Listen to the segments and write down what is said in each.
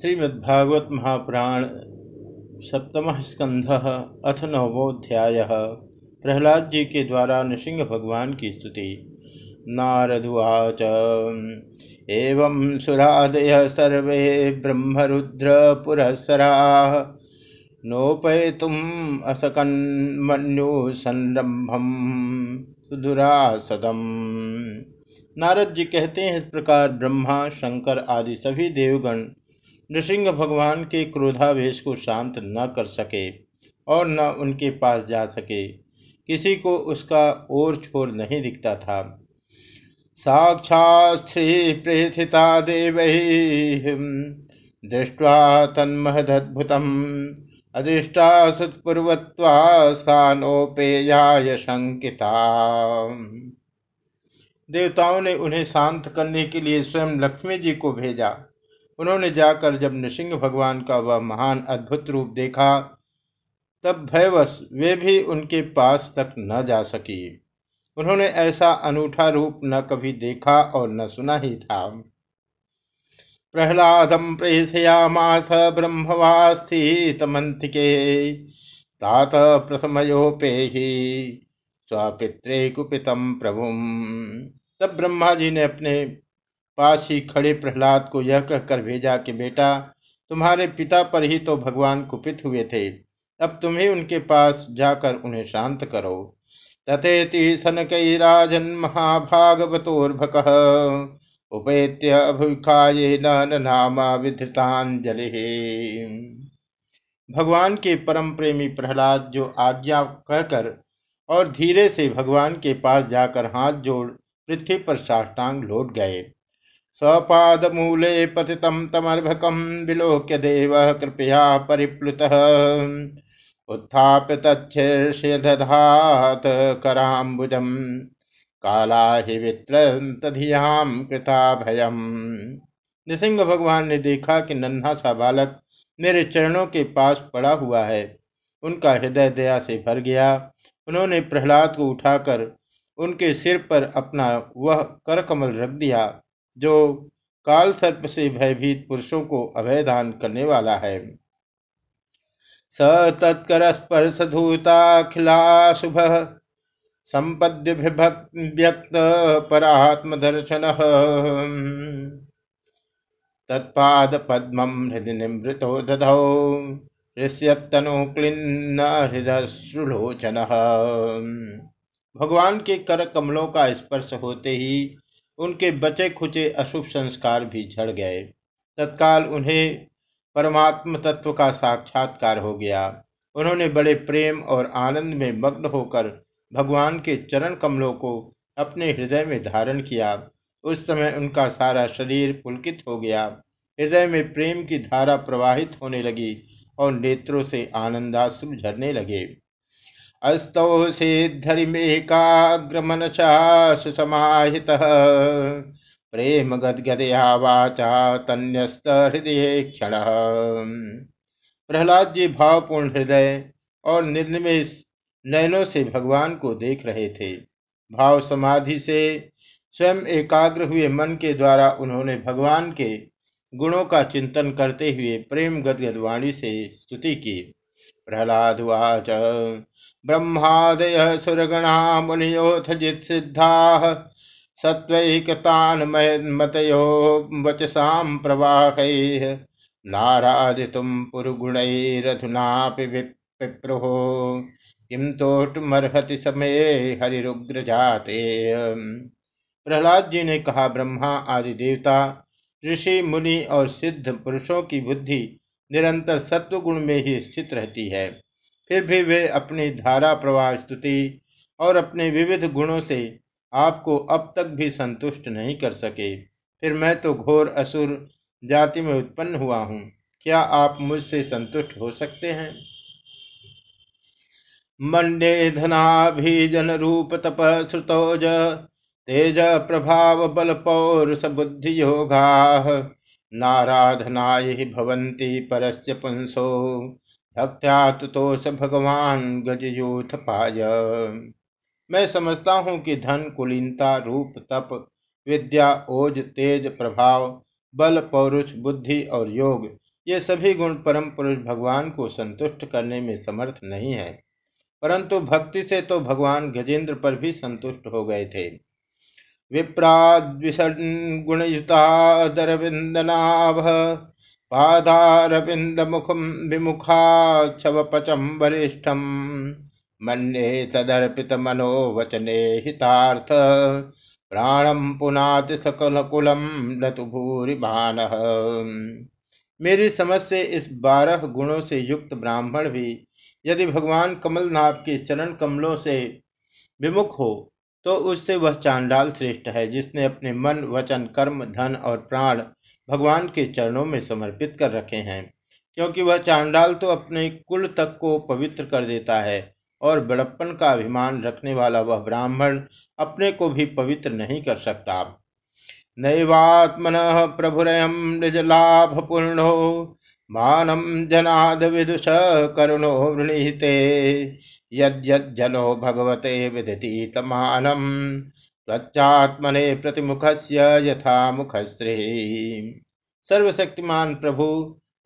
श्रीमद्भागवत महापुराण सप्तम स्कंध अथ नवोध्याय प्रहलाद जी के द्वारा नृसिंह भगवान की स्तुति। नारदुवाच एवं सुरादय सर्वे ब्रह्मरुद्र पुरस्सरा नोपयितुम असकन्मन्यु संरंभम सुदुरासदम। नारद जी कहते हैं, इस प्रकार ब्रह्मा, शंकर आदि सभी देवगण नृसिंह भगवान के क्रोधावेश को शांत न कर सके और न उनके पास जा सके। किसी को उसका ओर छोर नहीं दिखता था। साक्षात श्री प्रेथिता देव दृष्टवा तन्महदद्भुतम। अधिष्ठा सुत्पूर्वत्वा सानोपेयाय शंकिता देवताओं ने उन्हें शांत करने के लिए स्वयं लक्ष्मी जी को भेजा। उन्होंने जाकर जब नृसिंह भगवान का वह महान अद्भुत रूप देखा, तब भयवश वे भी उनके पास तक न जा सकी। उन्होंने ऐसा अनूठा रूप न कभी देखा और न सुना ही था। प्रहलादम प्रेषयामास ब्रह्मवास्थितमंतिके, तात प्रथमयोपेहि स्वपित्रे कुपितम प्रभुम। तब ब्रह्मा जी ने अपने पास ही खड़े प्रहलाद को यह कहकर भेजा कि बेटा, तुम्हारे पिता पर ही तो भगवान कुपित हुए थे। अब तुम ही उनके पास जाकर उन्हें शांत करो। तथेति राजन महाभागवतोर्भक। उपेत्य अभिखाये नामा विधृतांजलि भगवान के परम प्रेमी प्रहलाद जो आज्ञा कहकर और धीरे से भगवान के पास जाकर हाथ जोड़ पृथ्वी पर साष्टांग लौट गए। स्वपाद मूले पतितम तमर्भकम विलोक्य देव कृपया परिप्लुत। उत्थाप्य तच्छीर्षधात कराम्बुजम काला ही वित्रधियाम कृता भयम नृसिंह भगवान ने देखा कि नन्हा सा बालक मेरे चरणों के पास पड़ा हुआ है। उनका हृदय दया से भर गया। उन्होंने प्रहलाद को उठाकर उनके सिर पर अपना वह करकमल रख दिया। जो काल सर्प से भयभीत पुरुषों को अभयदान करने वाला है। स तत्कर स्पर्श धूताखिला संपद्य व्यक्त परात्म दर्शन। तत्पाद पद्म हृदय निमृतो दधौ ऋष्यतनु क्लिन्न हृदयश्रुलोचन भगवान के कर कमलों का स्पर्श होते ही उनके बचे खुचे अशुभ संस्कार भी झड़ गए। तत्काल उन्हें परमात्म तत्व का साक्षात्कार हो गया। उन्होंने बड़े प्रेम और आनंद में मग्न होकर भगवान के चरण कमलों को अपने हृदय में धारण किया। उस समय उनका सारा शरीर पुलकित हो गया। हृदय में प्रेम की धारा प्रवाहित होने लगी और नेत्रों से आनंदाश्रु झरने लगे। अस्तौ सिद्धिमेकाग्रमनसा प्रेम गदगदया वाचा तन्यस्त हृदय क्षण प्रहलाद जी भावपूर्ण हृदय और निर्निमेश नयनों से भगवान को देख रहे थे। भाव समाधि से स्वयं एकाग्र हुए मन के द्वारा उन्होंने भगवान के गुणों का चिंतन करते हुए प्रेम गदगद वाणी से स्तुति की। प्रहलाद वाच ब्रह्मादय सुरगणा मुनियोथ जित्सिद्धा सत्वैकतान मतयो वचसाम प्रवाह नाराधितुम पुरगुणैरधुनापि विप्रुहो किम तोटमर्हति समय हरिरुग्र जाते प्रहलाद जी ने कहा, ब्रह्मा, आदि देवता, ऋषि, मुनि और सिद्ध पुरुषों की बुद्धि निरंतर सत्व गुण में ही स्थित रहती है। फिर भी वे अपनी धारा, प्रवाह, स्तुति और अपने विविध गुणों से आपको अब तक भी संतुष्ट नहीं कर सके। फिर मैं तो घोर असुर जाति में उत्पन्न हुआ हूँ। क्या आप मुझसे संतुष्ट हो सकते हैं? मंडे धनाभिजन रूप तप श्रुतोज, तेज प्रभाव बल पौरुष बुद्धि योगा, नाराधनाय भवंती परस्य पुंसो। भक्त्यातुतोष भगवान गजयूथ पाय। मैं समझता हूँ कि धन, कुलीनता, रूप, तप, विद्या, ओज, तेज प्रभाव, बल, पौरुष, बुद्धि और योग, ये सभी गुण परम पुरुष भगवान को संतुष्ट करने में समर्थ नहीं है। परंतु भक्ति से तो भगवान गजेंद्र पर भी संतुष्ट हो गए थे। विप्राद्विषण गुणयुतादरविंदनाभ पादारविंद मुखम विमुखाक्षवपचम वरिष्ठम मन्ये तदर्पित मनोवचने हितार्थ। प्राणम पुनाति सकल कुलम लतु भूरिमान। मेरी समझ से इस बारह गुणों से युक्त ब्राह्मण भी यदि भगवान कमलनाथ के चरण कमलों से विमुख हो तो उससे वह चांडाल श्रेष्ठ है, जिसने अपने मन, वचन, कर्म, धन और प्राण भगवान के चरणों में समर्पित कर रखे हैं, क्योंकि वह चांडाल तो अपने कुल तक को पवित्र कर देता है, और बड़प्पन का अभिमान रखने वाला वह ब्राह्मण अपने को भी पवित्र नहीं कर सकता। नैवात्मन प्रभुरयम पूर्णो मानम जनाद विदुष करुणो वृणीते, यद्यज्जनो भगवते विदती तमानम त्वचात्मने प्रतिमुख से यथा मुखश्री सर्वशक्तिमान प्रभु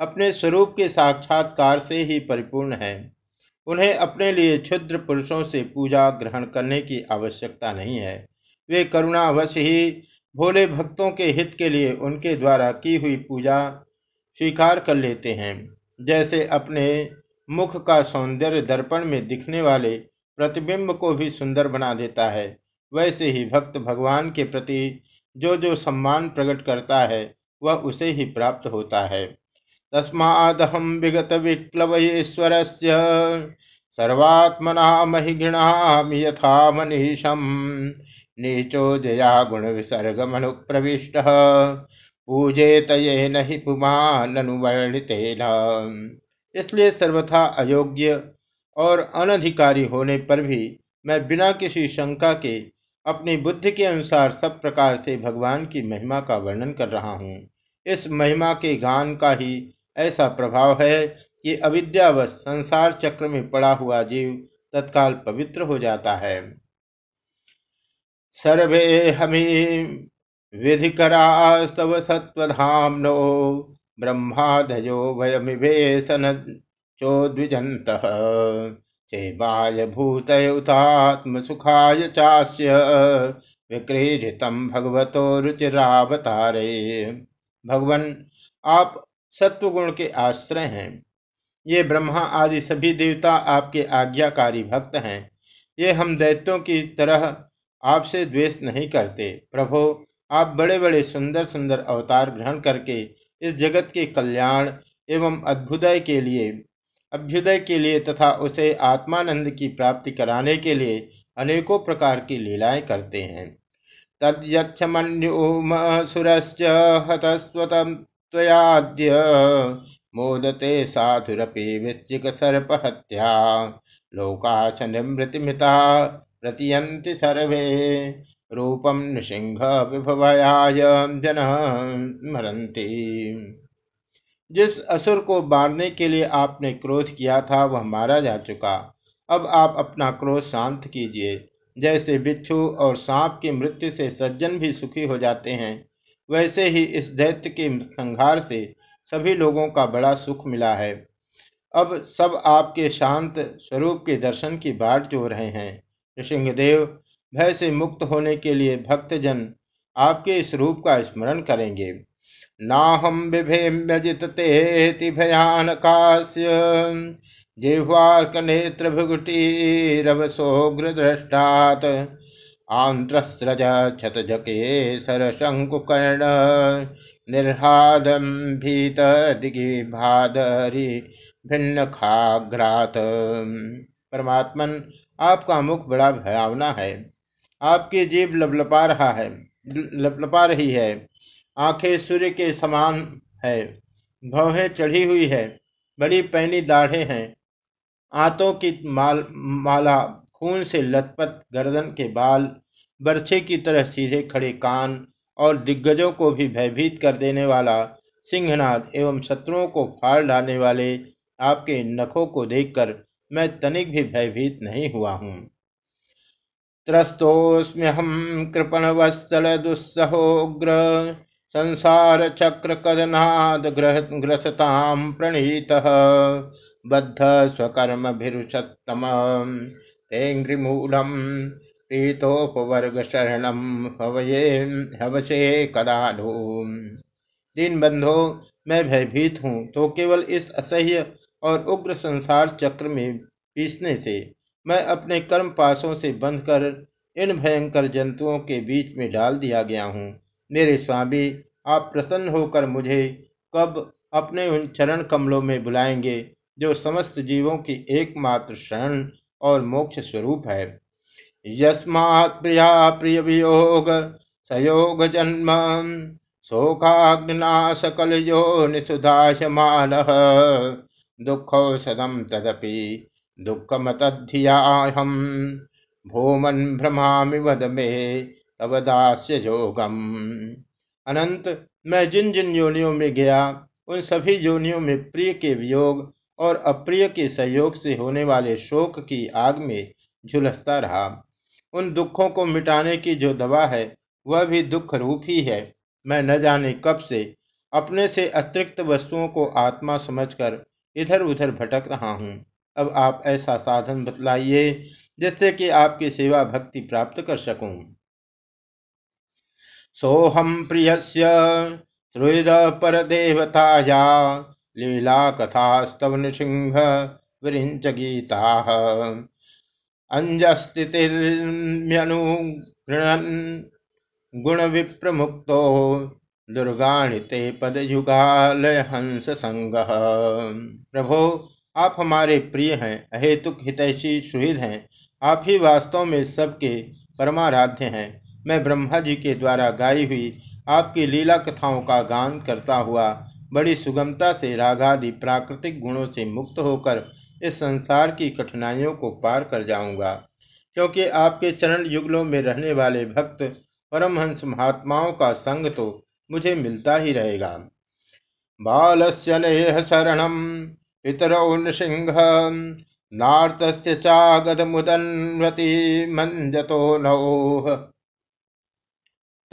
अपने स्वरूप के साक्षात्कार से ही परिपूर्ण है। उन्हें अपने लिए क्षुद्र पुरुषों से पूजा ग्रहण करने की आवश्यकता नहीं है। वे करुणावश ही भोले भक्तों के हित के लिए उनके द्वारा की हुई पूजा स्वीकार कर लेते हैं। जैसे अपने मुख का सौंदर्य दर्पण में दिखने वाले प्रतिबिंब को भी सुंदर बना देता है। वैसे ही भक्त भगवान के प्रति जो जो सम्मान प्रकट करता है, वह उसे ही प्राप्त होता है। तस्मादहम विगत विप्लव सर्वात्मना महिघृणा यथा मनीषम नीचो जया गुण विसर्ग मनु प्रविष्ट पूजेत ये नहीं पुमान इसलिए सर्वथा अयोग्य और अनधिकारी होने पर भी मैं बिना किसी शंका के अपनी बुद्धि के अनुसार सब प्रकार से भगवान की महिमा का वर्णन कर रहा हूँ। इस महिमा के गान का ही ऐसा प्रभाव है कि अविद्यावश संसार चक्र में पड़ा हुआ जीव तत्काल पवित्र हो जाता है। सर्वे हमी विधिकरास्तव सत्वधाम्नो ब्रह्मादयो वयमिवेशन चोद्विजंत चेमाय भूतयुतात्म सुखाय चास्य विक्रीजितम भगवतो रुचिरावतारे। भगवन, आप सत्वगुण के आश्रय हैं। ये ब्रह्मा आदि सभी देवता आपके आज्ञाकारी भक्त हैं। ये हम दैत्यों की तरह आपसे द्वेष नहीं करते। प्रभो, आप बड़े बड़े सुंदर सुंदर अवतार ग्रहण करके इस जगत के कल्याण एवं अद्भुदय के लिए अभ्युदय के लिए तथा उसे आत्मानंद की प्राप्ति कराने के लिए अनेकों प्रकार की लीलाएँ करते हैं। तद्यक्षमन्युमसुरश्च हतस्वतयाद्य मोदते साधुरपि वृश्चिक सर्पहत्या लोकाश निमृतिमिता प्रतियंति सर्वे रूपम नृसिंह विभवयाय जन मरंती जिस असुर को मारने के लिए आपने क्रोध किया था, वह मारा जा चुका। अब आप अपना क्रोध शांत कीजिए। जैसे बिच्छू और सांप की मृत्यु से सज्जन भी सुखी हो जाते हैं, वैसे ही इस दैत्य के संहार से सभी लोगों का बड़ा सुख मिला है। अब सब आपके शांत स्वरूप के दर्शन की बाट जो रहे हैं। नृसिंहदेव, भय से मुक्त होने के लिए भक्तजन आपके इस रूप का स्मरण करेंगे। नाहम विभेम्यजित तेति भयानकास्य। जिह्वार्क नेत्र भुगुटीरवसोग्रदृष्टात् आंत्रस्रज क्षतजके सरशंकुकर्ण निर्हादम भीत दिगी भादरी भिन्न खाग्रात परमात्मन, आपका मुख बड़ा भयावना है। आपकी जीव लपलपा रहा है, लपलपा रही है। आँखें सूर्य के समान है, भौहें चढ़ी हुई है, बड़ी पैनी दाढ़े हैं। आंतों की माल, माला, खून से लथपथ, गर्दन के बाल, बर्छे की तरह सीधे खड़े कान और दिग्गजों को भी भयभीत कर देने वाला सिंहनाद एवं शत्रुओं को फाड़ डालने वाले आपके नखों को देखकर मैं तनिक भी भयभीत नहीं हुआ हूँ। त्रस्तोस्म्यहम कृपण वत्सल दुस्सहोग्र संसार चक्र कदनाद ग्रसताम प्रणीत, बद्ध स्वकर्म भिरुषत्तम। तेङ्घ्रिमूलम प्रीतोपवर्ग शरणम हवये हवसे कदानु दीन बंधो मैं भयभीत हूँ तो केवल इस असह्य और उग्र संसार चक्र में पीसने से, मैं अपने कर्म पासों से बंधकर इन भयंकर जंतुओं के बीच में डाल दिया गया हूँ। मेरे स्वामी आप प्रसन्न होकर मुझे कब अपने उन चरण कमलों में बुलाएँगे, जो समस्त जीवों की एकमात्र शरण और मोक्ष स्वरूप है? यस्मात् प्रिया प्रिय वियोग सयोग जन्म शोकाग्निना सकल यो निषुधाशमान दुःखौषधम तदपि दुःखमतधियाहम भूमन भ्रमामि वद मे तब अनंत, मैं जिन जिन योनियों में गया, उन सभी योनियों में प्रिय के वियोग और अप्रिय के सहयोग से होने वाले शोक की आग में झुलसता रहा। उन दुखों को मिटाने की जो दवा है, वह भी दुख रूप ही है। मैं न जाने कब से अपने से अतिरिक्त वस्तुओं को आत्मा समझकर इधर उधर भटक रहा हूँ। अब आप ऐसा साधन बतलाइए, जिससे कि आपकी सेवा भक्ति प्राप्त कर सकूँ। सोहम प्रियस्य श्रुद पर देवताया लीला कथास्तव नृसिंह विरिंच गीता। अंजस्तिर्म्यनुगृणन् गुण विप्रमुक्तो दुर्गाणि ते पदयुगालय हंस संग प्रभो, आप हमारे प्रिय हैं, अहेतुक हितैषी सुहृद हैं। आप ही वास्तव में सबके परमाराध्य हैं। मैं ब्रह्मा जी के द्वारा गाई हुई आपकी लीला कथाओं का गान करता हुआ बड़ी सुगमता से रागादि प्राकृतिक गुणों से मुक्त होकर इस संसार की कठिनाइयों को पार कर जाऊँगा। क्योंकि आपके चरण युगलों में रहने वाले भक्त परमहंस महात्माओं का संग तो मुझे मिलता ही रहेगा। बालस्य नेह शरणम पितरौ नृसिंह, नार्तस्य चागद मुदन्वती मंजतो नौह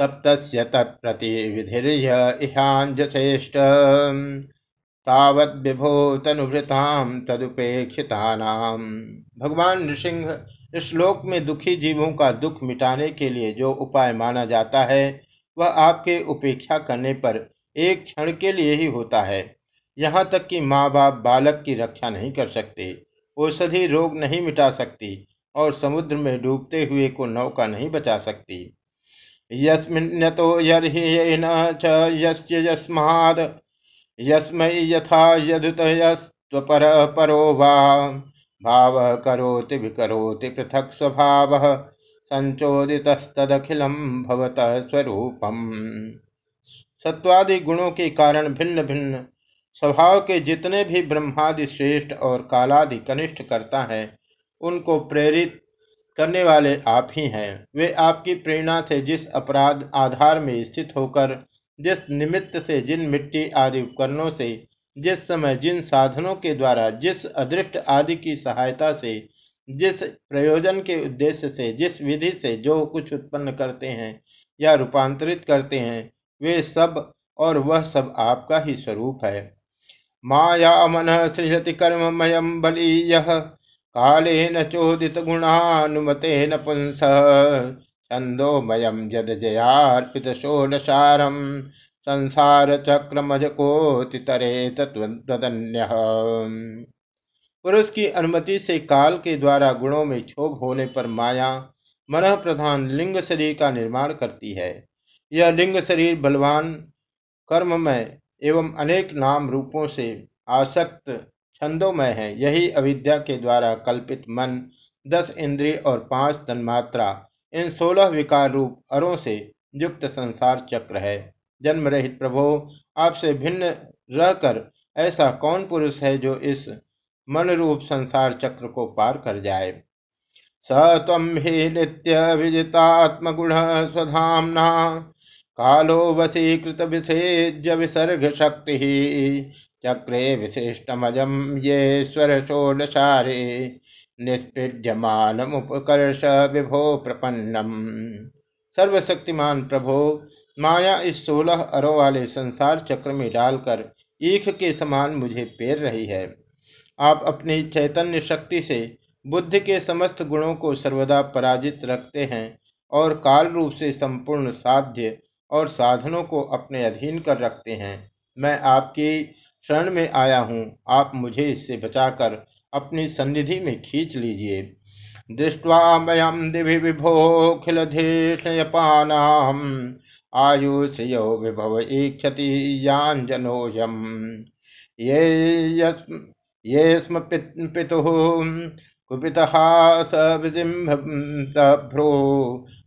तप्तस्य तत्प्रति विधिर्य इहांजश्रेष्ठ तावत विभो तनुभृताम तदुपेक्षितानाम भगवान नृसिंह इस श्लोक में दुखी जीवों का दुख मिटाने के लिए जो उपाय माना जाता है, वह आपके उपेक्षा करने पर एक क्षण के लिए ही होता है। यहाँ तक कि माँ बाप बालक की रक्षा नहीं कर सकते, औषधि रोग नहीं मिटा सकती और समुद्र में डूबते हुए को नौका नहीं बचा सकती। च यस्य यस्माद्, यस्मै यथा यदुतयस्त्वपर परो वा। भाव करोति विकरोति पृथक स्वभाव संचोदितस्तदखिलम भवत स्वरूपम। सत्वादि गुणों के कारण भिन्न भिन्न स्वभाव के जितने भी ब्रह्मादि श्रेष्ठ और कालादि कनिष्ठ करता है, उनको प्रेरित करने वाले आप ही हैं। वे आपकी प्रेरणा से जिस अपराध आधार में स्थित होकर, जिस निमित्त से जिन मिट्टी आदि उपकरणों से, जिस समय जिन साधनों के द्वारा, जिस अदृष्ट आदि की सहायता से, जिस प्रयोजन के उद्देश्य से, जिस विधि से जो कुछ उत्पन्न करते हैं या रूपांतरित करते हैं, वे सब और वह सब आपका ही स्वरूप है। माया मन सृजति कर्ममयम कालेन चोदित गुणानुमतेन पुंस छंदोमयम जद जयार्पित षोडशारम संसार चक्रमज कोतितरे तत्वन्य पुरुष की अनुमति से काल के द्वारा गुणों में क्षोभ होने पर माया मन प्रधान लिंग शरीर का निर्माण करती है। यह लिंग शरीर बलवान, कर्ममय एवं अनेक नाम रूपों से आसक्त छंदोमय है। यही अविद्या के द्वारा कल्पित मन, दस इंद्रिय और पाँच तन्मात्रा, इन सोलह विकार रूप अरों से युक्त संसार चक्र है। जन्म रहित प्रभो, आपसे भिन्न रहकर ऐसा कौन पुरुष है जो इस मन रूप संसार चक्र को पार कर जाए? स तम ही नित्य विजितात्मगुण स्वधामना, कालो वशीकृत विसेज्य विसर्ग शक्ति चक्रे विशिष्टमजम ये स्वर षोडशारे निष्पीड्यमानमुपकर्ष विभो प्रपन्नम। सर्वशक्तिमान प्रभो, माया इस सोलह अरों वाले संसार चक्र में डालकर ईख के समान मुझे पेर रही है। आप अपनी चैतन्य शक्ति से बुद्धि के समस्त गुणों को सर्वदा पराजित रखते हैं और काल रूप से संपूर्ण साध्य और साधनों को अपने अधीन कर रखते हैं। मैं आपकी शरण में आया हूँ। आप मुझे इससे बचाकर अपनी सन्निधि में खींच लीजिए। दृष्ट्वा मयम दिवि विभोखिलधेशयपानाम आयुश्रियो विभव क्षति याजनोयम ये यस्म, ये स्म पितुः कुपितः स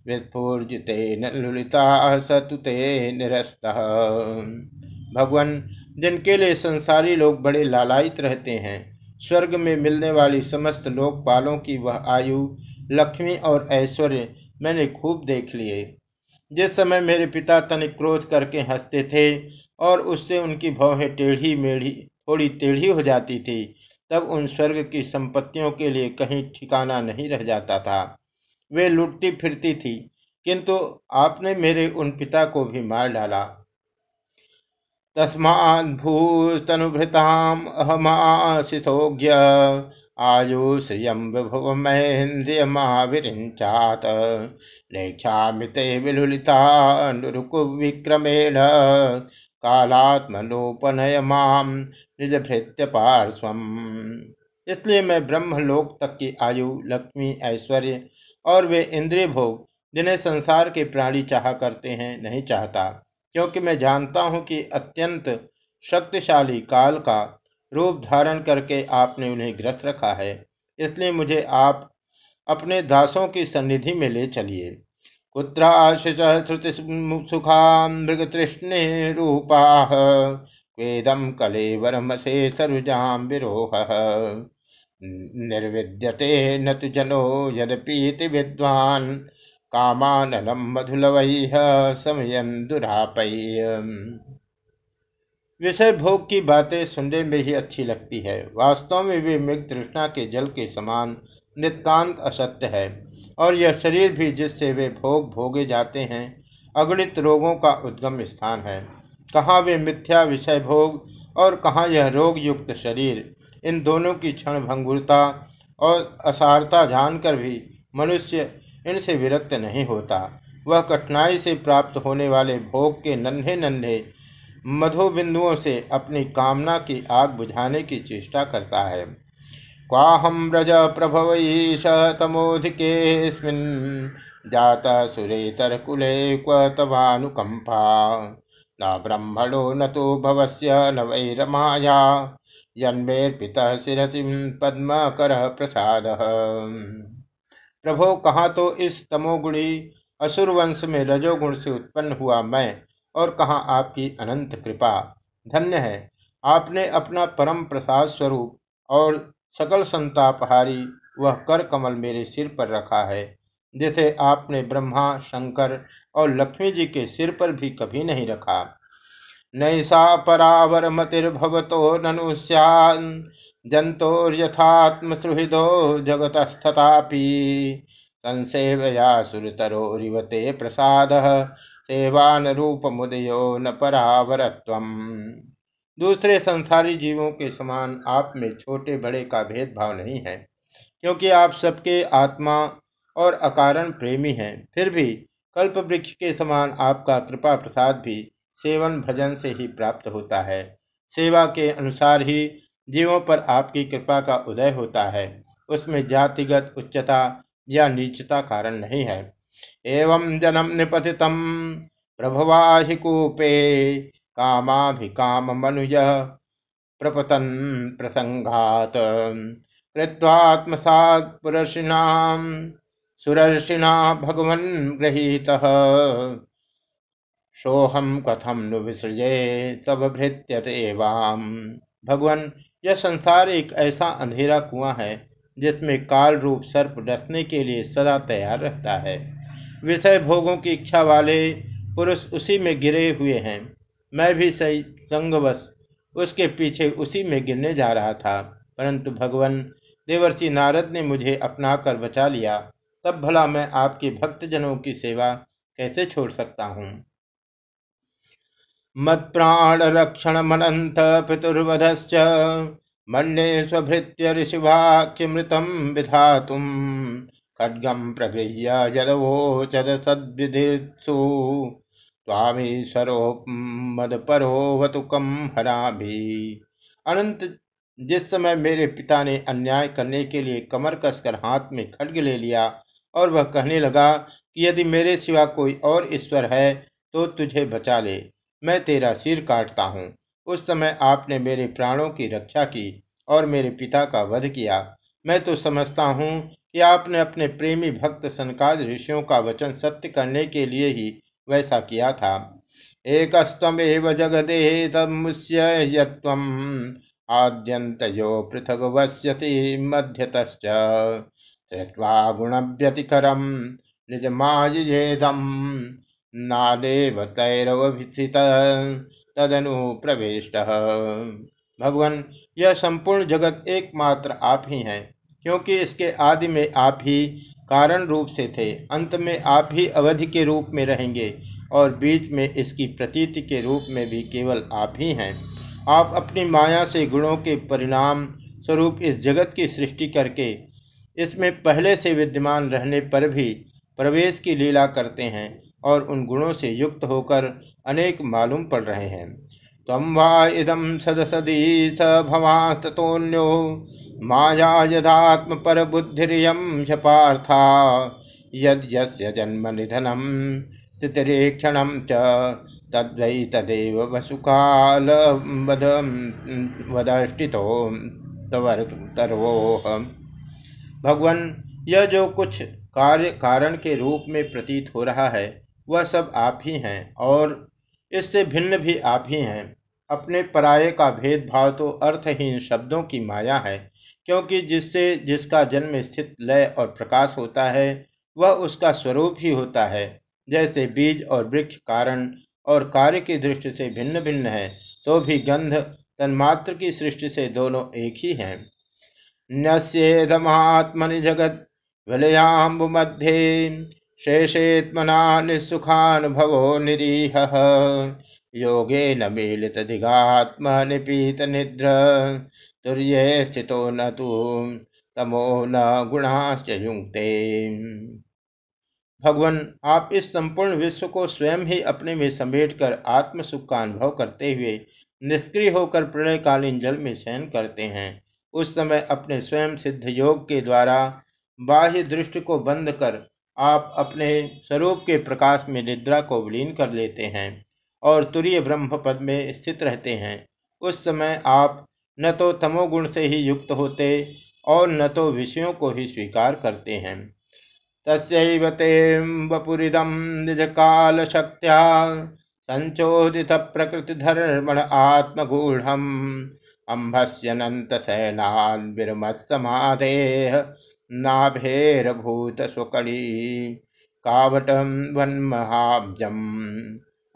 विस्फूर्जितेन लुलिता सतुते निरस्तः। भगवान जिनके लिए संसारी लोग बड़े लालायित रहते हैं। स्वर्ग में मिलने वाली समस्त लोकपालों की वह आयु, लक्ष्मी और ऐश्वर्य मैंने खूब देख लिए। जिस समय मेरे पिता तनिक क्रोध करके हँसते थे और उससे उनकी भौहें टेढ़ी मेढ़ी, थोड़ी टेढ़ी हो जाती थी, तब उन स्वर्ग की संपत्तियों के लिए कहीं ठिकाना नहीं रह जाता था। वे लुटती फिरती थी, किंतु आपने मेरे उन पिता को भी मार डाला। तस्माद्भूतनुभृताम् अहमाशिषोज्ञ आयुश्रियं विभुव महेन्द्रियमाविरिञ्चात् नेक्षामि ते विलुलिता नुरुकुविक्रमेण कालात्मनोपनय माम निज भृत्य पार्श्वम। इसलिए मैं ब्रह्मलोक तक की आयु, लक्ष्मी, ऐश्वर्य और वे इंद्रिय भोग जिन्हें संसार के प्राणी चाह करते हैं, नहीं चाहता। क्योंकि मैं जानता हूँ कि अत्यंत शक्तिशाली काल का रूप धारण करके आपने उन्हें ग्रस्त रखा है। इसलिए मुझे आप अपने दासों की सन्निधि में ले चलिए। कुत्राशिष श्रुति सुखा सरुजाम विरोह। निर्विद्यते न तु जनो यदपीति विद्वान। कामानलम मधुलवैह समयन दुरापय। विषय भोग की बातें सुनने में ही अच्छी लगती है। वास्तव में वे मृग तृष्णा के जल के समान नितांत असत्य है और यह शरीर भी जिससे वे भोग भोगे जाते हैं, अगणित रोगों का उद्गम स्थान है। कहाँ वे मिथ्या विषय भोग और कहाँ यह रोग युक्त शरीर, इन दोनों की क्षण भंगुरता और असारता जानकर भी मनुष्य इनसे विरक्त नहीं होता। वह कठिनाई से प्राप्त होने वाले भोग के नन्हे नन्हे मधु बिंदुओं से अपनी कामना की आग बुझाने की चेष्टा करता है। क्वाहम रज प्रभव तमोधिके जाता सुरेतर कुले क्व न ब्रह्मणो न तो भवस्य न वै वैरमाया। यन्मेर्पिता शिरसि पद्म कर प्रसाद। प्रभो, कहाँ तो इस तमोगुणी असुर वंश में रजोगुण से उत्पन्न हुआ मैं और कहाँ आपकी अनंत कृपा। धन्य है। आपने अपना परम प्रसाद स्वरूप और सकल संतापहारी वह कर कमल मेरे सिर पर रखा है, जिसे आपने ब्रह्मा, शंकर और लक्ष्मी जी के सिर पर भी कभी नहीं रखा। नैसा परावर मतिर्भवतो ननु जंतोर्यथात्मसुहृदो जगतस्तथापि संसेवया सेवान रूप मुदयो न परावरत्वम। दूसरे संसारी जीवों के समान आप में छोटे बड़े का भेदभाव नहीं है, क्योंकि आप सबके आत्मा और अकारण प्रेमी हैं। फिर भी कल्प वृक्ष के समान आपका कृपा प्रसाद भी सेवन भजन से ही प्राप्त होता है। सेवा के अनुसार ही जीवों पर आपकी कृपा का उदय होता है। उसमें जातिगत उच्चता या नीचता कारण नहीं है। एवं जन्म निपतितम प्रभवाहिकूपे कामाभिकाम मनुज प्रपतन प्रसंगात। कृत्वात्मसात पुरर्षिणाम, सुरर्षिणा भगवन गृहीत। सोहम कथम नु विसृजे तब भृत्यते एवं भगवान यह संसार एक ऐसा अंधेरा कुआँ है, जिसमें काल रूप सर्प डसने के लिए सदा तैयार रहता है। विषय भोगों की इच्छा वाले पुरुष उसी में गिरे हुए हैं। मैं भी सही संगवश उसके पीछे उसी में गिरने जा रहा था, परंतु भगवान देवर्षि नारद ने मुझे अपनाकर बचा लिया। तब भला मैं आपके भक्तजनों की सेवा कैसे छोड़ सकता हूँ? मत्प्राणरक्षणमनन्त पितुर्वधश्च। मन्ये स्वभृत्य ऋषिवाक्यमृतं विधातुम् खड्गं प्रगृह्य यदवोचदसद्विधित्सु स्वामीश्वरोपमदपरोवतुकं हरामि। अनंत, जिस समय मेरे पिता ने अन्याय करने के लिए कमर कसकर हाथ में खड्ग ले लिया और वह कहने लगा कि यदि मेरे सिवा कोई और ईश्वर है तो तुझे बचा ले। मैं तेरा सिर काटता हूँ। उस समय आपने मेरे प्राणों की रक्षा की और मेरे पिता का वध किया। मैं तो समझता हूँ कि आपने अपने प्रेमी भक्त सनकाज ऋषियों का वचन सत्य करने के लिए ही वैसा किया था। एक एकस्तमेव जगदेतमुष्य यत्वम् आद्यन्तयो पृथग्वस्यसि मध्यतश्च। धृत्वा गुणव्यतिकरं निजमायेदम् नादेव तैरवभिषित तदनु प्रवेश भगवान, यह संपूर्ण जगत एकमात्र आप ही हैं, क्योंकि इसके आदि में आप ही कारण रूप से थे। अंत में आप ही अवधि के रूप में रहेंगे और बीच में इसकी प्रतीति के रूप में भी केवल आप ही हैं। आप अपनी माया से गुणों के परिणाम स्वरूप इस जगत की सृष्टि करके इसमें पहले से विद्यमान रहने पर भी प्रवेश की लीला करते हैं। और उन गुणों से युक्त होकर अनेक मालूम पड़ रहे हैं। तम वा इदम सदसदी स भवास्तोन्यो माया यदात्म पर बुद्धिरियम पार्था यद यस्य जन्म निधनम स्थितिरेक्षणम च तद्वै तदेव वसुकाल वदष्टितो भगवान, यह जो कुछ कार्य कारण के रूप में प्रतीत हो रहा है वह सब आप ही हैं और इससे भिन्न भी आप ही हैं। अपने पराये का भेदभाव तो अर्थहीन शब्दों की माया है, क्योंकि जिससे जिसका जन्म स्थित लय और प्रकाश होता है, वह उसका स्वरूप ही होता है। जैसे बीज और वृक्ष कारण और कार्य की दृष्टि से भिन्न भिन्न है तो भी गंध तन्मात्र की सृष्टि से दोनों एक ही हैं। न्यस्येदमात्मनि जगत विलयाम्बु मध्ये शेषेत्मना निस्सुखानुभवो निरीह। योगे न मिलित दिगात्म निपीत निद्र तुर्य स्थितो न तू तमो न गुणाश्च युक्ते भगवान, आप इस संपूर्ण विश्व को स्वयं ही अपने में समेटकर आत्म सुख का अनुभव करते हुए निष्क्रिय होकर प्रलयकालीन जल में शयन करते हैं। उस समय अपने स्वयं सिद्ध योग के द्वारा बाह्य दृष्टि को बंद कर आप अपने स्वरूप के प्रकाश में निद्रा को विलीन कर लेते हैं और तुरीय ब्रह्म पद में स्थित रहते हैं। उस समय आप न तो तमोगुण से ही युक्त होते और न तो विषयों को ही स्वीकार करते हैं। तस्व ते वपुरिदम निज काल शक्त्या संचोदित प्रकृति धर्मण आत्मगूढ़ अम्भस्यनंत शैलान विरमत समाधेह नाभेरभूत स्वकड़ी कावटम वन्महाब्जम।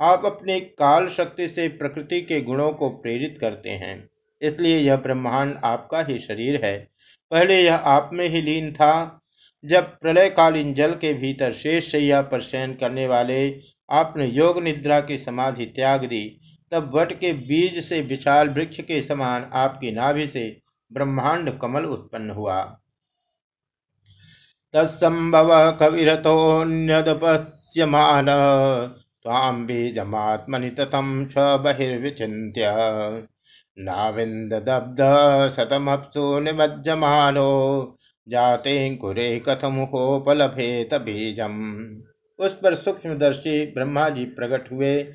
आप अपनी काल शक्ति से प्रकृति के गुणों को प्रेरित करते हैं। इसलिए यह ब्रह्मांड आपका ही शरीर है। पहले यह आप में ही लीन था। जब प्रलयकालीन जल के भीतर शेष शैया पर शयन करने वाले आपने योग निद्रा की समाधि त्याग दी, तब वट के बीज से विशाल वृक्ष के समान आपकी नाभि से ब्रह्मांड कमल उत्पन्न हुआ। तत्संभव कविरतोन्यदपस्यमान त्वां बीजमात्मनि ततं च बहिर्विचिन्त्य। नाविन्ददब्ध शतमप्सु निमज्जमानो जातेऽङ्कुरे कथमुखोपलभेत बीजम। उस पर सूक्ष्मदर्शी ब्रह्मा जी प्रकट हुए।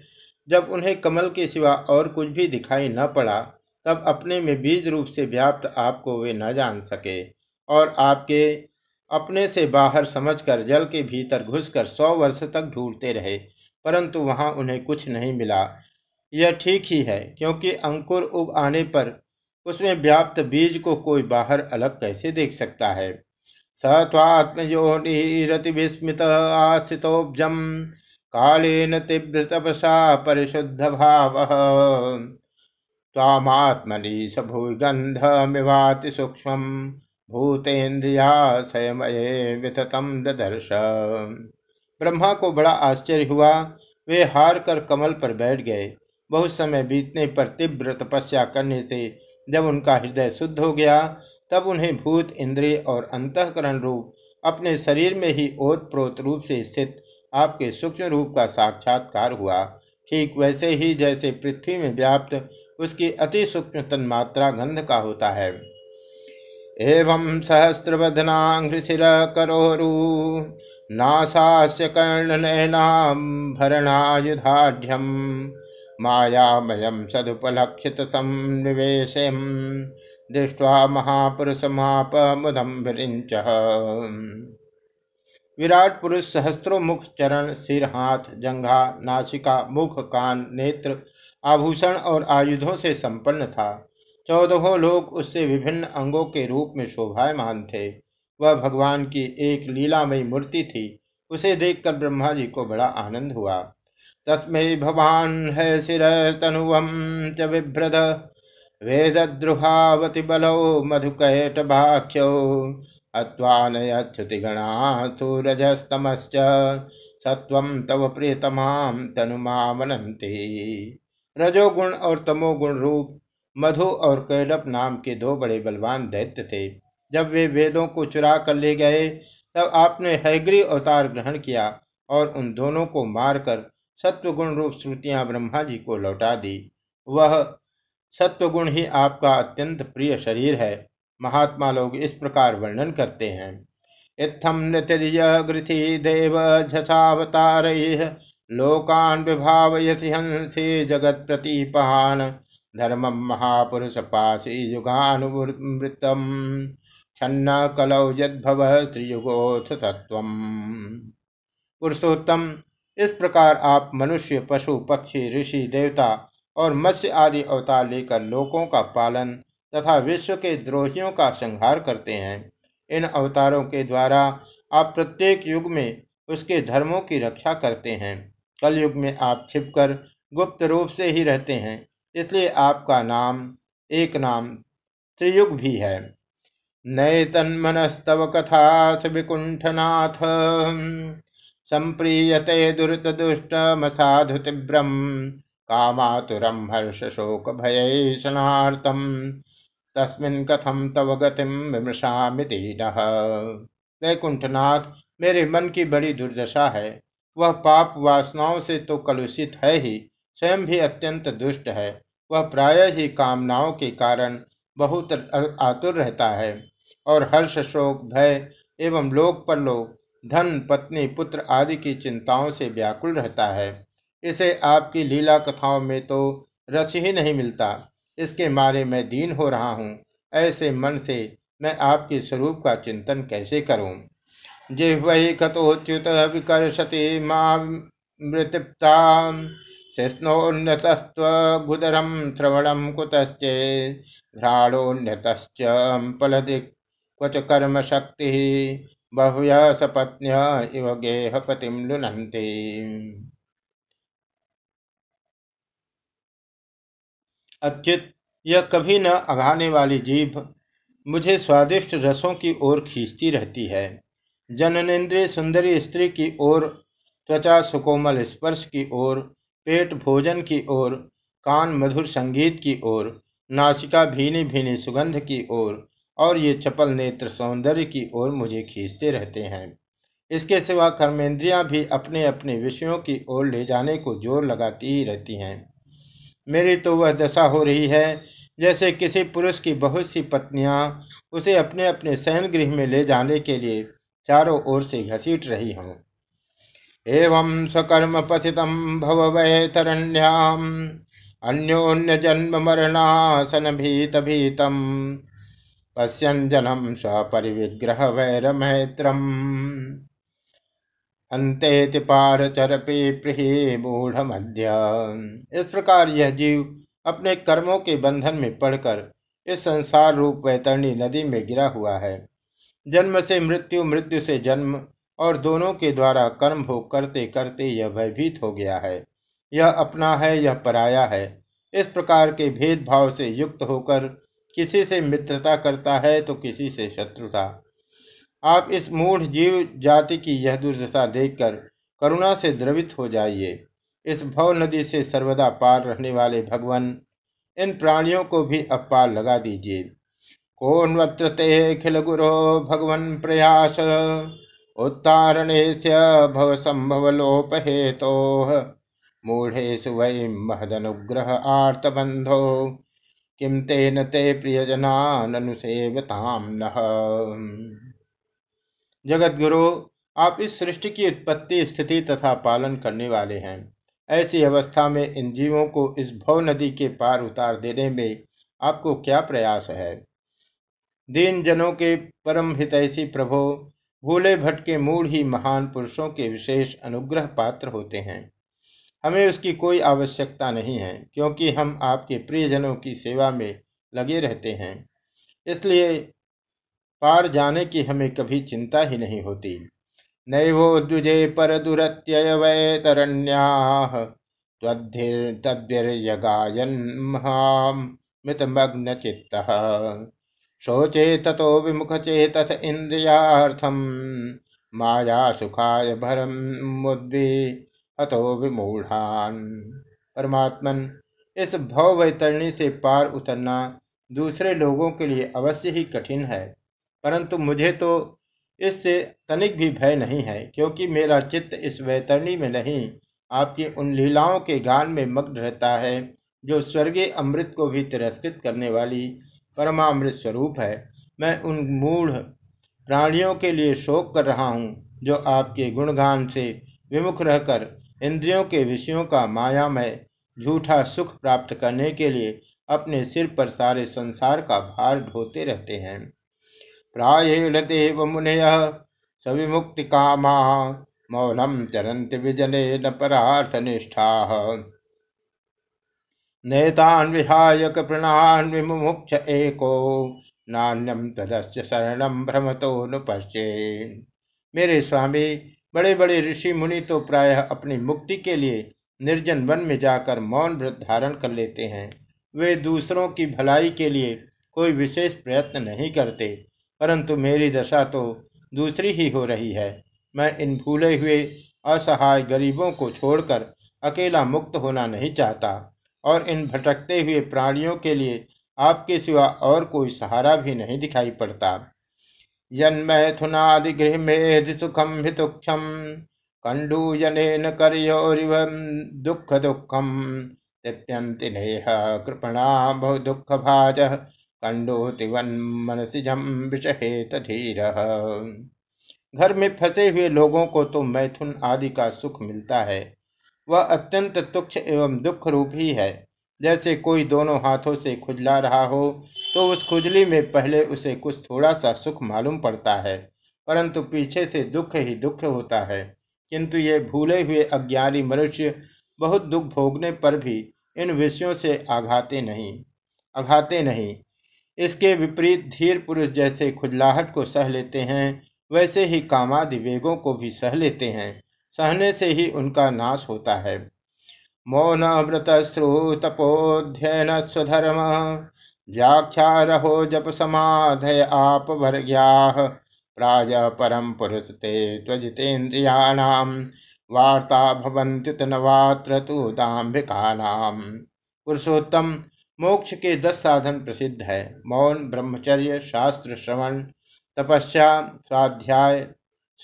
जब उन्हें कमल के सिवा और कुछ भी दिखाई न पड़ा, तब अपने में बीज रूप से व्याप्त आपको वे न जान सके और आपके अपने से बाहर समझकर जल के भीतर घुसकर सौ वर्ष तक ढूंढते रहे, परंतु वहाँ उन्हें कुछ नहीं मिला। यह ठीक ही है, क्योंकि अंकुर उग आने पर उसमें व्याप्त बीज को कोई बाहर अलग कैसे देख सकता है? सत्वात्मयोनिरति विस्मित आश्रितोब्जम कालेन तीव्र तपसा परिशुद्ध भाव। तात्मनि सभुगंधमिवाति सूक्ष्म भूतेन्द्रिया स्वयं विततम ददर्श। ब्रह्मा को बड़ा आश्चर्य हुआ। वे हार कर कमल पर बैठ गए। बहुत समय बीतने पर तीव्र तपस्या करने से जब उनका हृदय शुद्ध हो गया, तब उन्हें भूत, इंद्रिय और अंतकरण रूप अपने शरीर में ही ओत प्रोत रूप से स्थित आपके सूक्ष्म रूप का साक्षात्कार हुआ। ठीक वैसे ही जैसे पृथ्वी में व्याप्त उसकी अति सूक्ष्म तन्मात्रा गंध का होता है। एवं सहस्रवदनाघ्रिशिरकरोरु नासास्य कर्णनयनाम्भरणायुधाढ्यम् मायामयं सदुपलक्षितसंनिवेशम् दृष्ट्वा महापुरुषमापमुदं विरिञ्चः विराट पुरुष सहस्त्रों मुख चरण सिर हाथ जंघा, नासिका, मुख, कान, नेत्र, आभूषण और आयुधों से संपन्न था। चौदहों लोग उससे विभिन्न अंगों के रूप में शोभायमान थे। वह भगवान की एक लीलामयी मूर्ति थी। उसे देखकर ब्रह्मा जी को बड़ा आनंद हुआ। तस्मै भवान है शिर तनुवम च बिभ्रद। वेदद्रुहावति बलौ मधुकैटभाख्यौ अत्वानयच्युतिगणाथुरजस्तमश्च सत्वं तव प्रियतमां तनुमामनन्ति रजोगुण और तमोगुण रूप मधु और कैलप नाम के दो बड़े बलवान दैत्य थे। जब वे वेदों को चुरा कर ले गए, तब आपने हैग्री अवतार ग्रहण किया और उन दोनों को मारकर सत्वगुण रूप श्रुतियाँ ब्रह्मा जी को लौटा दी। वह सत्वगुण ही आपका अत्यंत प्रिय शरीर है। महात्मा लोग इस प्रकार वर्णन करते हैं। इत्थम नृतिर्यगृथि देव झसावतारैः लोकान् विभावयसि हंसे जगत प्रतीपान धर्मम महापुरुष पाशी युगानुवृतम छन्न कलौ यद्भव स्त्रियुगोथ सत्वम पुरुषोत्तम, इस प्रकार आप मनुष्य, पशु, पक्षी, ऋषि, देवता और मत्स्य आदि अवतार लेकर लोकों का पालन तथा विश्व के द्रोहियों का संहार करते हैं। इन अवतारों के द्वारा आप प्रत्येक युग में उसके धर्मों की रक्षा करते हैं। कलयुग में आप छिपकर गुप्त रूप से ही रहते हैं। इसलिए आपका नाम, एक नाम त्रियुग भी है। नैतन्मनस्तव कथा विकुंठनाथ सम्प्रीयते दुरितदुष्टमसाधु तीव्रम् कामातुरं हर्षशोकभयैषणार्तं तस्मिन् कथं तव गतिं विमृशामि दीनः। वैकुंठनाथ, मेरे मन की बड़ी दुर्दशा है। वह पाप वासनाओं से तो कलुषित है ही, स्वयं भी अत्यंत दुष्ट है। वह प्राय ही कामनाओं के कारण बहुत आतुर रहता है और हर्ष, शोक, भय एवं लोक पर लोक, धन, पत्नी, पुत्र आदि की चिंताओं से व्याकुल रहता है। इसे आपकी लीला कथाओं में तो रस ही नहीं मिलता। इसके मारे मैं दीन हो रहा हूँ। ऐसे मन से मैं आपके स्वरूप का चिंतन कैसे करूँ? जिह्वै कतोच्युत विकर्षति मामृतिप्ता शिष्णोन्नतस्त्वगुदरं श्रवणं कुतश्चे घ्राणोन्नतश्च फलदिक् क्वच कर्मशक्तिः बहुय सपत्न्य इव गेहपतिं लुनन्ति। अच्युत, यह कभी न अघाने वाली जीभ मुझे स्वादिष्ट रसों की ओर खींचती रहती है। जननेन्द्रिय सुंदरी स्त्री की ओर, त्वचा सुकोमल स्पर्श की ओर पेट भोजन की ओर, कान मधुर संगीत की ओर, नासिका भीनी भीनी सुगंध की ओर और ये चपल नेत्र सौंदर्य की ओर मुझे खींचते रहते हैं। इसके सिवा कर्मेंद्रियाँ भी अपने अपने विषयों की ओर ले जाने को ज़ोर लगाती ही रहती हैं। मेरी तो वह दशा हो रही है, जैसे किसी पुरुष की बहुत सी पत्नियाँ उसे अपने अपने शयन गृह में ले जाने के लिए चारों ओर से घसीट रही हों। एवं स्वकर्म पथितम भव वैतरण्याम अन्योन्य जन्म मरणासन भीत भीतम पश्यन जनम स्वपरिविग्रह वैर मैत्रम अंतेति पारचरपि प्रिय मूढ़ मध्य इस प्रकार यह जीव अपने कर्मों के बंधन में पड़कर इस संसार रूप वैतरणी नदी में गिरा हुआ है। जन्म से मृत्यु मृत्यु से जन्म और दोनों के द्वारा कर्म भोग करते करते यह भयभीत हो गया है। यह अपना है, यह पराया है। इस प्रकार के भेदभाव से युक्त होकर किसी से मित्रता करता है तो किसी से शत्रुता। आप इस मूढ़ जीव जाति की यह दुर्दशा देखकर करुणा से द्रवित हो जाइए। इस भव नदी से सर्वदा पार रहने वाले भगवान, इन प्राणियों को भी अब पार लगा दीजिए। कोन्वत्र ते खिल गुरो भगवन प्रयास। उत्तारणे भव संभव मूढ़ेशु वै महदनुग्रह आर्तबंधो किम तेन ते प्रियजनानुसेवताम न। जगत गुरु आप इस सृष्टि की उत्पत्ति स्थिति तथा पालन करने वाले हैं। ऐसी अवस्था में इन जीवों को इस भव नदी के पार उतार देने में आपको क्या प्रयास है? दीन जनों के परम हितैषी प्रभो भूले भटके मूल ही महान पुरुषों के विशेष अनुग्रह पात्र होते हैं। हमें उसकी कोई आवश्यकता नहीं है, क्योंकि हम आपके प्रियजनों की सेवा में लगे रहते हैं। इसलिए पार जाने की हमें कभी चिंता ही नहीं होती। नैवोद्विजे परदुरत्ययवैतरण्याः त्वद्भिर्तद्भिर्यगायन्महामृतमग्नचित्तः शोचे ततो विमुखचेतस इन्द्रियार्थम् माया सुखाय भरम मुद्वी हतो विमूढ़ान। परमात्मन, इस भव वैतरणी से पार उतरना दूसरे लोगों के लिए अवश्य ही कठिन है। परंतु मुझे तो इससे तनिक भी भय नहीं है, क्योंकि मेरा चित्त इस वैतरणी में नहीं, आपकी उन लीलाओं के गान में मग्न रहता है, जो स्वर्गीय अमृत को भी तिरस्कृत करने वाली परमामृत स्वरूप है। मैं उन मूढ़ प्राणियों के लिए शोक कर रहा हूँ, जो आपके गुणगान से विमुख रहकर इंद्रियों के विषयों का मायामय, झूठा सुख प्राप्त करने के लिए अपने सिर पर सारे संसार का भार ढोते रहते हैं। प्राएण देव मुनय सविमुक्ति कामा मौनम चरंति विजने न परार्थ निष्ठा नेतान विहायक प्रणान विमुक्ष एको नान्यम तदस्य शरणम भ्रमतो नुपश्चे मेरे स्वामी बड़े बड़े ऋषि मुनि तो प्रायः अपनी मुक्ति के लिए निर्जन वन में जाकर मौन व्रत धारण कर लेते हैं। वे दूसरों की भलाई के लिए कोई विशेष प्रयत्न नहीं करते, परंतु मेरी दशा तो दूसरी ही हो रही है। मैं इन भूले हुए असहाय गरीबों को छोड़कर अकेला मुक्त होना नहीं चाहता। और इन भटकते हुए प्राणियों के लिए आपके सिवा और कोई सहारा भी नहीं दिखाई पड़ता। यन्मैथुनादिगृह मेधि सुखम हितुक्षम कंडूयन करयोरिव दुख दुखम तृप्यंति नेह कृपणा बहु दुख भाज कंडोतिवन मनसिजम विषहेत धीर। घर में फंसे हुए लोगों को तो मैथुन आदि का सुख मिलता है। वह अत्यंत तुक्ष एवं दुख रूप ही है। जैसे कोई दोनों हाथों से खुजला रहा हो तो उस खुजली में पहले उसे कुछ थोड़ा सा सुख मालूम पड़ता है, परंतु पीछे से दुख ही दुख होता है। किंतु ये भूले हुए अज्ञानी मनुष्य बहुत दुख भोगने पर भी इन विषयों से आघाते नहीं आघाते नहीं। इसके विपरीत धीर पुरुष जैसे खुजलाहट को सह लेते हैं, वैसे ही कामादि वेगों को भी सह लेते हैं। सहने से ही उनका नाश होता है। मौन व्रत तपोध्ययन स्वधर्म व्याख्या रहो जप समाधय आप वर्ग्या, प्राय परम पुरुष ते त्वजितेन्द्रियाणाम वार्ता भवंत्युत नवात्र तु दाम्भिकानाम पुरुषोत्तम, मोक्ष के दस साधन प्रसिद्ध है। मौन, ब्रह्मचर्य, शास्त्र, श्रवण, तपस्या, स्वाध्याय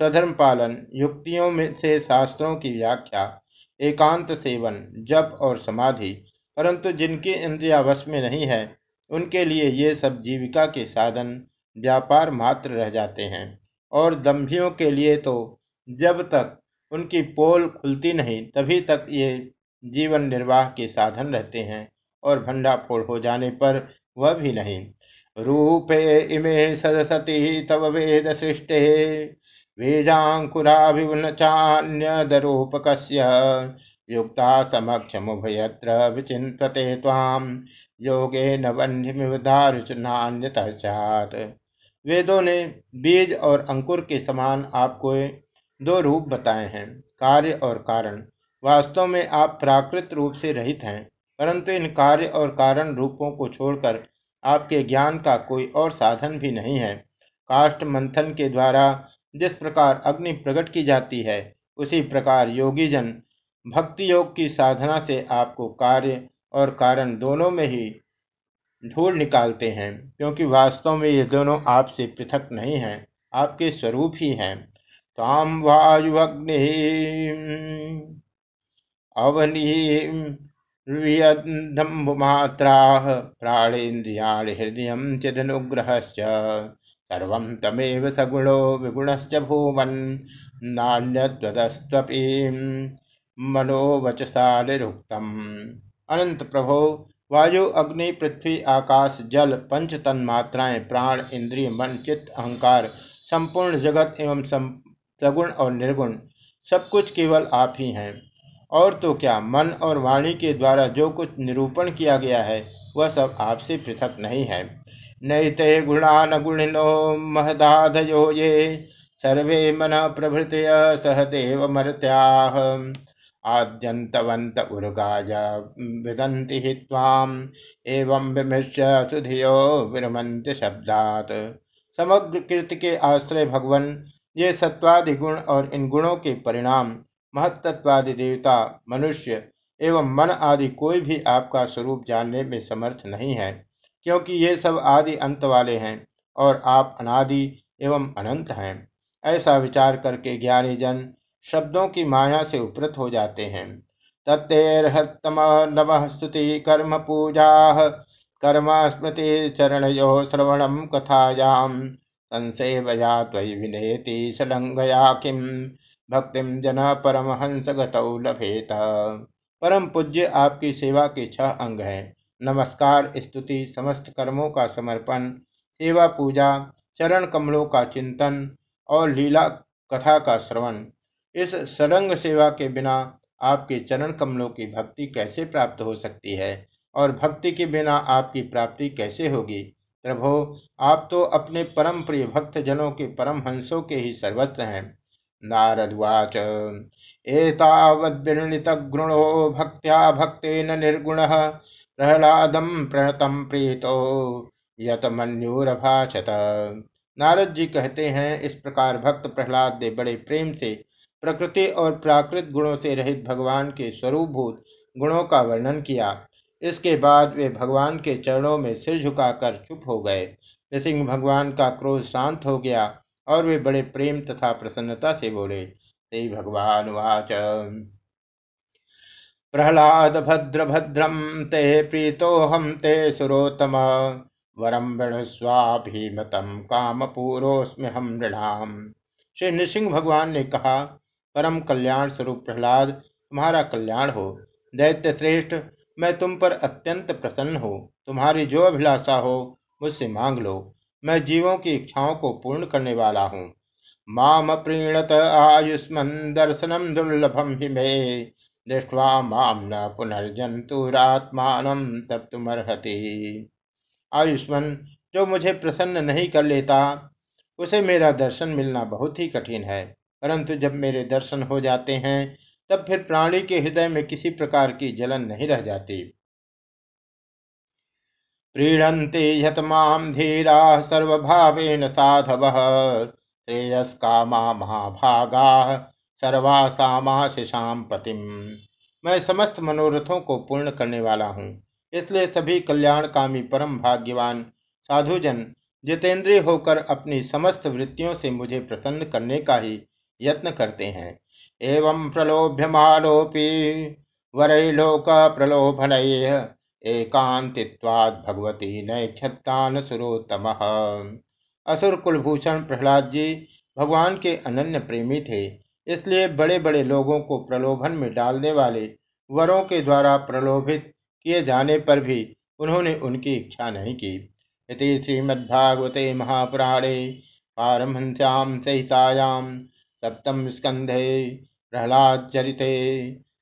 स्वधर्म पालन, युक्तियों में से शास्त्रों की व्याख्या, एकांत सेवन, जप और समाधि, परंतु जिनकी इंद्रियावश में नहीं है, उनके लिए ये सब जीविका के साधन, व्यापार मात्र रह जाते हैं। और दम्भियों के लिए तो जब तक उनकी पोल खुलती नहीं, तभी तक ये जीवन निर्वाह के साधन रहते हैं और भंडाफोड़ हो जाने पर वह भी नहीं। रूपे इमे सदसती तव वेद सृष्टे। बीजाकुराभिन्न चान्यदरूपक युक्ता समक्षमुभयत्र विचिन्तते ताम योगे नवन्यमिव दारुच स्यात्। वेदों ने बीज और अंकुर के समान आपको दो रूप बताए हैं। कार्य और कारण। वास्तव में आप प्राकृत रूप से रहित हैं, परंतु इन कार्य और कारण रूपों को छोड़कर आपके ज्ञान का कोई और साधन भी नहीं है। काष्ट मंथन के द्वारा जिस प्रकार अग्नि प्रकट की जाती है, उसी प्रकार योगी जन भक्ति योग की साधना से आपको कार्य और कारण दोनों में ही ढूंढ निकालते हैं, क्योंकि वास्तव में ये दोनों आपसे पृथक नहीं हैं, आपके स्वरूप ही हैं। ताम वायुअग्नि अवनीधम्बुमात्राः प्राणेन्द्रियाणि हृदयं चिदनुग्रहश्च। सर्वं तमेव सगुणो विगुणश्च भूमन् नान्यद्वदस्त्वपि मनोवचसा अनंत प्रभो वायु, अग्नि, पृथ्वी, आकाश, जल, पंच तन मात्राएँ प्राण, इंद्रिय, मन, चित्त, अहंकार, संपूर्ण जगत एवं सगुण और निर्गुण, सब कुछ केवल आप ही हैं। और तो क्या, मन और वाणी के द्वारा जो कुछ निरूपण किया गया है, वह सब आपसे पृथक नहीं है। नैते गुणान गुणिनो महदाधयो ये। सर्वे मन प्रभृत सहदेव मर्त्याः आद्यन्तवन्त उर्गाय विदन्ति त्वाम्। एवं विमृश्य सुधियो विरमन्ति शब्दात्। समग्र कीर्ति के आश्रय भगवन, ये सत्वादि गुण और इन गुणों के परिणाम महत्त्वादि देवता, मनुष्य एवं मन आदि कोई भी आपका स्वरूप जानने में समर्थ नहीं है। क्योंकि ये सब आदि अंत वाले हैं और आप अनादि एवं अनंत हैं। ऐसा विचार करके ज्ञानी जन शब्दों की माया से उपरत हो जाते हैं। तत्तेरहतम नम स्तुति कर्म पूजा कर्म स्मृति चरण यो श्रवणम कथायाम संसेवया त्वयि विनेति सलंगया किम भक्तिम जन परमहंस गतौ लभेत। परम पूज्य आपकी सेवा के छह अंग हैं। नमस्कार, स्तुति, समस्त कर्मों का समर्पण, सेवा पूजा, चरण कमलों का चिंतन और लीला कथा का श्रवण। इस सरंग सेवा के बिना आपके चरण कमलों की भक्ति कैसे प्राप्त हो सकती है? और भक्ति के बिना आपकी प्राप्ति कैसे होगी? प्रभो, आप तो अपने परम प्रिय भक्त जनों के परम हंसों के ही सर्वस्व हैं। नारद नारदुवाच एतावद्विर्णितगुणो भक्त्या भक्तेन निर्गुणः। प्रहलादं प्रणतं प्रीतो यत मन्यूरभाषत नारद जी कहते हैं, इस प्रकार भक्त प्रहलाद ने बड़े प्रेम से प्रकृति और प्राकृत गुणों से रहित भगवान के स्वरूपभूत गुणों का वर्णन किया। इसके बाद वे भगवान के चरणों में सिर झुकाकर चुप हो गए। सिंह भगवान का क्रोध शांत हो गया और वे बड़े प्रेम तथा प्रसन्नता से बोले श्री भगवान, वाच। प्रहलाद भद्र भद्रम ते प्रीतो हम ते सुरोतम वरम वृणस्वाभिमतम काम पूरोस्म हम नृणाम। श्री नृसिंह भगवान ने कहा, परम कल्याण स्वरूप प्रहलाद, तुम्हारा कल्याण हो। दैत्य श्रेष्ठ मैं तुम पर अत्यंत प्रसन्न हो। तुम्हारी जो अभिलाषा हो, मुझसे मांग लो। मैं जीवों की इच्छाओं को पूर्ण करने वाला हूँ। माम प्रीणत आयुष्मन दर्शनम दुर्लभम हि मे। दृष्टवा माम न पुनर्जंतुरात्मान तब तुम आयुष्मन, जो मुझे प्रसन्न नहीं कर लेता, उसे मेरा दर्शन मिलना बहुत ही कठिन है। परंतु जब मेरे दर्शन हो जाते हैं, तब फिर प्राणी के हृदय में किसी प्रकार की जलन नहीं रह जाती। प्रीणन्ति यत माँ धीराः सर्वभावेन साधवः श्रेयस्कामा महाभागाः सर्वासामाशिषां पतिम मैं समस्त मनोरथों को पूर्ण करने वाला हूँ। इसलिए सभी कल्याणकामी परम भाग्यवान साधुजन, जितेंद्रिय होकर अपनी समस्त वृत्तियों से मुझे प्रसन्न करने का ही यत्न करते हैं। एवं प्रलोभ्यमानोपि वरैलोक प्रलोभन एकांतित्वाद भगवती नैक्षतान सुरोत्तम। असुर कुलभूषण प्रहलाद जी भगवान के अनन्य प्रेमी थे। इसलिए बड़े बड़े लोगों को प्रलोभन में डालने वाले वरों के द्वारा प्रलोभित किए जाने पर भी उन्होंने उनकी इच्छा नहीं की। इति श्रीमद्भागवते महापुराणे पारमहंस्याम सहितायाम सप्तम स्कंधे प्रहलाद चरिते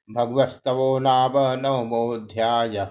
भगवस्तवो नाम नवमोऽध्यायः।